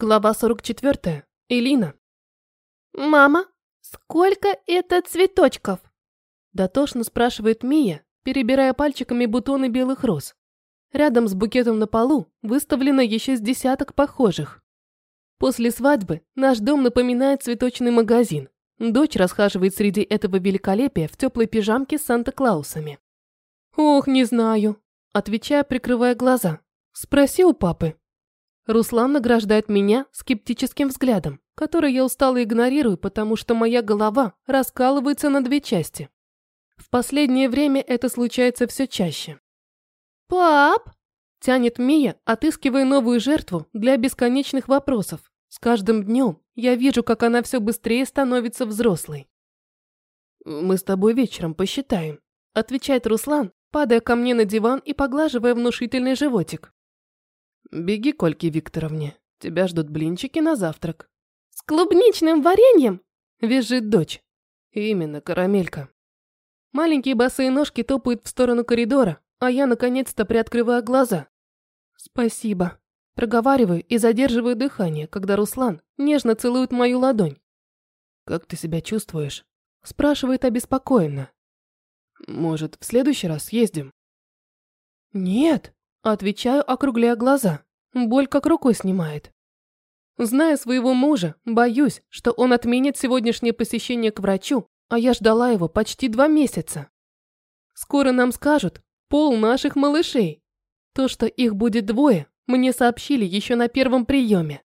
Глава 44. Элина. «Мама, сколько это цветочков?» Дотошно спрашивает Мия, перебирая пальчиками бутоны белых роз. Рядом с букетом на полу выставлено еще с десяток похожих. После свадьбы наш дом напоминает цветочный магазин. Дочь расхаживает среди этого великолепия в теплой пижамке с Санта-Клаусами. «Ох, не знаю», – отвечая, прикрывая глаза. «Спроси у папы». Руслан награждает меня скептическим взглядом, который я устало игнорирую, потому что моя голова раскалывается на две части. В последнее время это случается все чаще. «Пап!» – тянет Мия, отыскивая новую жертву для бесконечных вопросов. С каждым днем я вижу, как она все быстрее становится взрослой. «Мы с тобой вечером посчитаем», – отвечает Руслан, падая ко мне на диван и поглаживая внушительный животик. «Беги к Ольге Викторовне. Тебя ждут блинчики на завтрак». «С клубничным вареньем?» – визжит дочь. «Именно, карамелька». Маленькие босые ножки топают в сторону коридора, а я наконец-то приоткрываю глаза. «Спасибо». Проговариваю и задерживаю дыхание, когда Руслан нежно целует мою ладонь. «Как ты себя чувствуешь?» – спрашивает обеспокоенно. «Может, в следующий раз съездим?» «Нет», Отвечаю, округляя глаза. Боль как рукой снимает. Зная своего мужа, боюсь, что он отменит сегодняшнее посещение к врачу, а я ждала его почти два месяца. Скоро нам скажут пол наших малышей. То, что их будет двое, мне сообщили еще на первом приеме.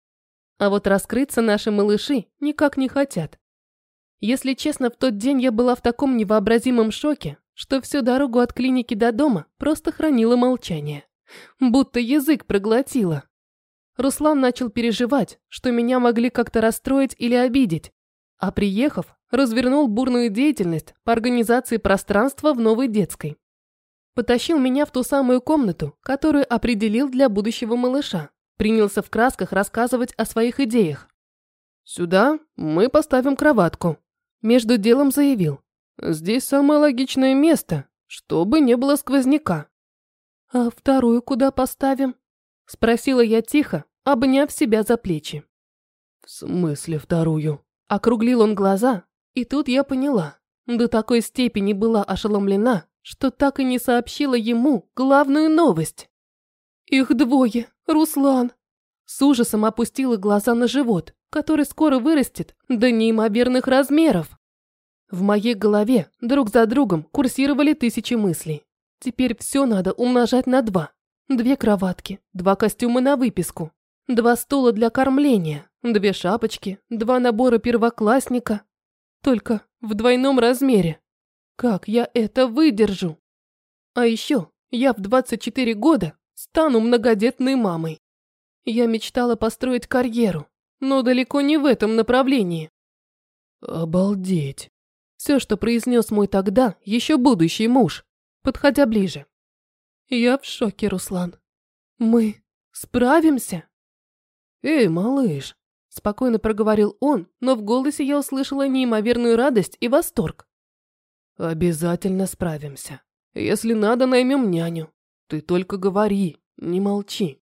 А вот раскрыться наши малыши никак не хотят. Если честно, в тот день я была в таком невообразимом шоке, что всю дорогу от клиники до дома просто хранила молчание будто язык проглотила. Руслан начал переживать, что меня могли как-то расстроить или обидеть, а приехав, развернул бурную деятельность по организации пространства в новой детской. Потащил меня в ту самую комнату, которую определил для будущего малыша. Принялся в красках рассказывать о своих идеях. «Сюда мы поставим кроватку», – между делом заявил. «Здесь самое логичное место, чтобы не было сквозняка. «А вторую куда поставим?» – спросила я тихо, обняв себя за плечи. «В смысле вторую?» – округлил он глаза, и тут я поняла. До такой степени была ошеломлена, что так и не сообщила ему главную новость. «Их двое, Руслан!» С ужасом опустила глаза на живот, который скоро вырастет до неимоверных размеров. В моей голове друг за другом курсировали тысячи мыслей. Теперь все надо умножать на два. Две кроватки, два костюма на выписку, два стула для кормления, две шапочки, два набора первоклассника. Только в двойном размере. Как я это выдержу? А еще я в 24 года стану многодетной мамой. Я мечтала построить карьеру, но далеко не в этом направлении. Обалдеть. Все, что произнес мой тогда еще будущий муж подходя ближе. Я в шоке, Руслан. Мы справимся? Эй, малыш, спокойно проговорил он, но в голосе я услышала неимоверную радость и восторг. Обязательно справимся. Если надо, наймем няню. Ты только говори, не молчи.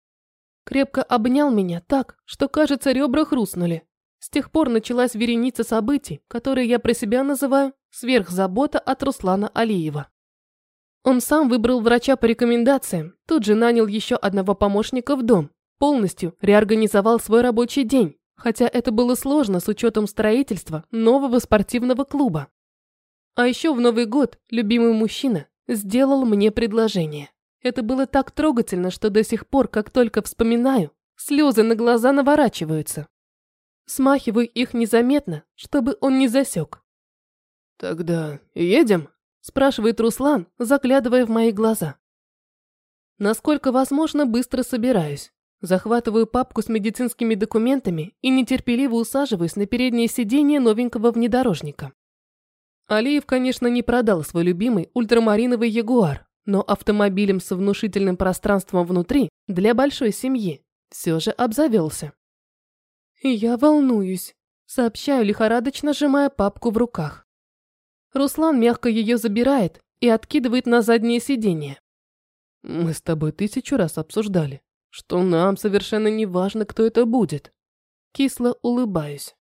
Крепко обнял меня так, что, кажется, ребра хрустнули. С тех пор началась вереница событий, которые я про себя называю сверхзабота от Руслана Алиева. Он сам выбрал врача по рекомендациям, тут же нанял еще одного помощника в дом, полностью реорганизовал свой рабочий день, хотя это было сложно с учетом строительства нового спортивного клуба. А еще в Новый год любимый мужчина сделал мне предложение. Это было так трогательно, что до сих пор, как только вспоминаю, слезы на глаза наворачиваются. Смахиваю их незаметно, чтобы он не засек. «Тогда едем?» Спрашивает Руслан, заглядывая в мои глаза. Насколько возможно, быстро собираюсь. Захватываю папку с медицинскими документами и нетерпеливо усаживаюсь на переднее сиденье новенького внедорожника. Алиев, конечно, не продал свой любимый ультрамариновый Ягуар, но автомобилем со внушительным пространством внутри для большой семьи все же обзавелся. Я волнуюсь, сообщаю, лихорадочно сжимая папку в руках. Руслан мягко ее забирает и откидывает на заднее сиденье. Мы с тобой тысячу раз обсуждали, что нам совершенно не важно, кто это будет. Кисло улыбаюсь.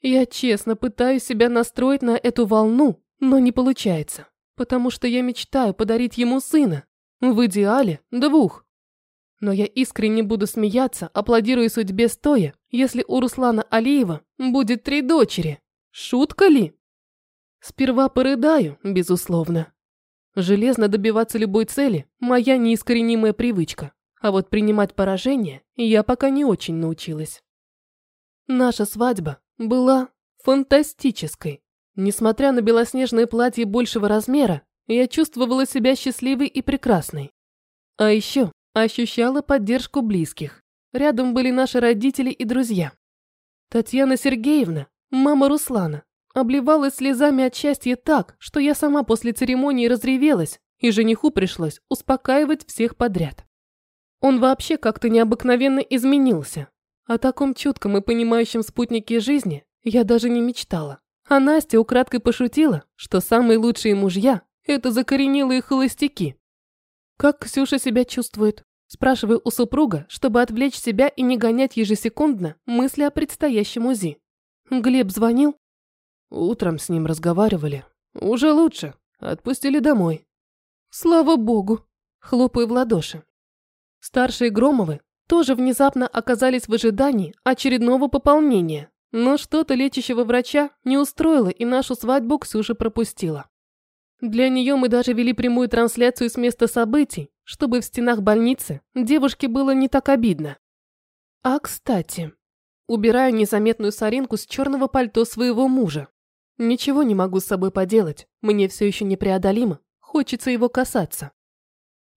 Я честно пытаюсь себя настроить на эту волну, но не получается, потому что я мечтаю подарить ему сына. В идеале двух. Но я искренне буду смеяться, аплодируя судьбе стоя, если у Руслана Алиева будет три дочери. Шутка ли? Сперва порыдаю, безусловно. Железно добиваться любой цели – моя неискоренимая привычка. А вот принимать поражение я пока не очень научилась. Наша свадьба была фантастической. Несмотря на белоснежное платье большего размера, я чувствовала себя счастливой и прекрасной. А еще ощущала поддержку близких. Рядом были наши родители и друзья. Татьяна Сергеевна, мама Руслана, Обливалась слезами от счастья так, что я сама после церемонии разревелась, и жениху пришлось успокаивать всех подряд. Он вообще как-то необыкновенно изменился. О таком чутком и понимающем спутнике жизни я даже не мечтала. А Настя украдкой пошутила, что самые лучшие мужья – это закоренелые холостяки. «Как Ксюша себя чувствует?» Спрашиваю у супруга, чтобы отвлечь себя и не гонять ежесекундно мысли о предстоящем УЗИ. Глеб звонил? Утром с ним разговаривали. Уже лучше. Отпустили домой. Слава богу. Хлопаю в ладоши. Старшие Громовы тоже внезапно оказались в ожидании очередного пополнения. Но что-то лечащего врача не устроило и нашу свадьбу Ксюша пропустила. Для нее мы даже вели прямую трансляцию с места событий, чтобы в стенах больницы девушке было не так обидно. А кстати, убираю незаметную соринку с черного пальто своего мужа. Ничего не могу с собой поделать, мне все еще непреодолимо, хочется его касаться.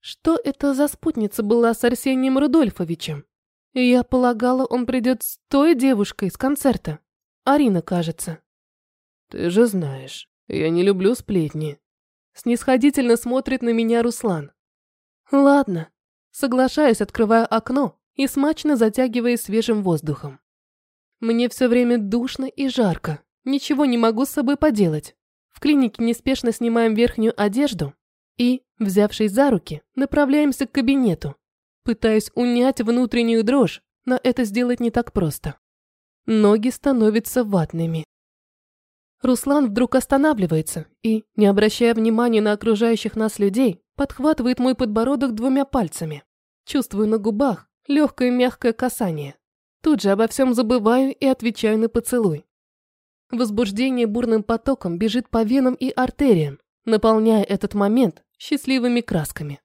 Что это за спутница была с Арсением Рудольфовичем? Я полагала, он придет с той девушкой с концерта. Арина, кажется. Ты же знаешь, я не люблю сплетни. Снисходительно смотрит на меня Руслан. Ладно. Соглашаюсь, открывая окно и смачно затягивая свежим воздухом. Мне все время душно и жарко. Ничего не могу с собой поделать. В клинике неспешно снимаем верхнюю одежду и, взявшись за руки, направляемся к кабинету. Пытаюсь унять внутреннюю дрожь, но это сделать не так просто. Ноги становятся ватными. Руслан вдруг останавливается и, не обращая внимания на окружающих нас людей, подхватывает мой подбородок двумя пальцами. Чувствую на губах легкое мягкое касание. Тут же обо всем забываю и отвечаю на поцелуй. Возбуждение бурным потоком бежит по венам и артериям, наполняя этот момент счастливыми красками.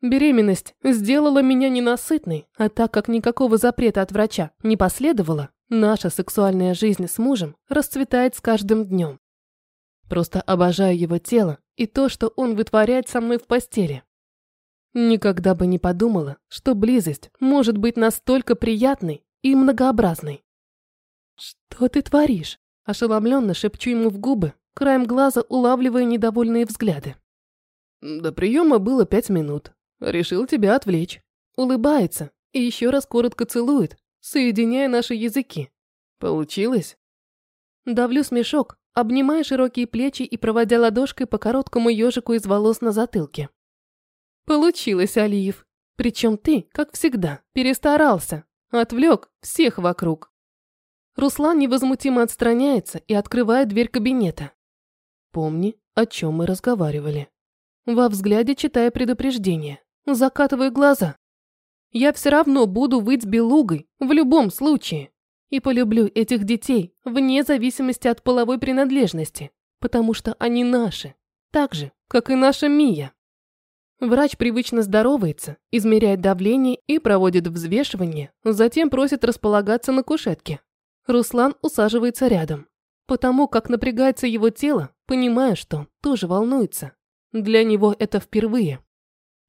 Беременность сделала меня ненасытной, а так как никакого запрета от врача не последовало, наша сексуальная жизнь с мужем расцветает с каждым днем. Просто обожаю его тело и то, что он вытворяет со мной в постели. Никогда бы не подумала, что близость может быть настолько приятной и многообразной. «Что ты творишь?» Ошеломленно шепчу ему в губы, краем глаза улавливая недовольные взгляды. До приема было пять минут. Решил тебя отвлечь. Улыбается и еще раз коротко целует, соединяя наши языки. Получилось? Давлю смешок, обнимая широкие плечи и проводя ладошкой по короткому ежику из волос на затылке. Получилось, Алиев. Причем ты, как всегда, перестарался. Отвлек всех вокруг. Руслан невозмутимо отстраняется и открывает дверь кабинета. Помни, о чем мы разговаривали. Во взгляде читая предупреждение. Закатываю глаза. Я все равно буду выть с белугой, в любом случае. И полюблю этих детей, вне зависимости от половой принадлежности, потому что они наши, так же, как и наша Мия. Врач привычно здоровается, измеряет давление и проводит взвешивание, затем просит располагаться на кушетке. Руслан усаживается рядом. Потому как напрягается его тело, понимая, что тоже волнуется. Для него это впервые.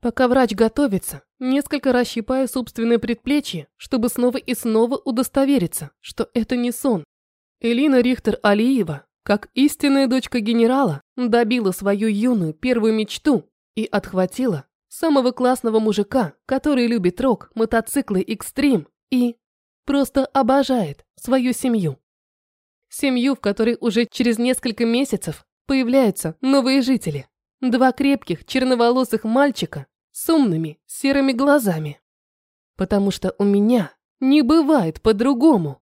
Пока врач готовится, несколько раз щипаю собственное предплечье, чтобы снова и снова удостовериться, что это не сон. Элина Рихтер-Алиева, как истинная дочка генерала, добила свою юную первую мечту и отхватила самого классного мужика, который любит рок, мотоциклы, экстрим и просто обожает свою семью. Семью, в которой уже через несколько месяцев появляются новые жители. Два крепких, черноволосых мальчика с умными, серыми глазами. Потому что у меня Не бывает по-другому.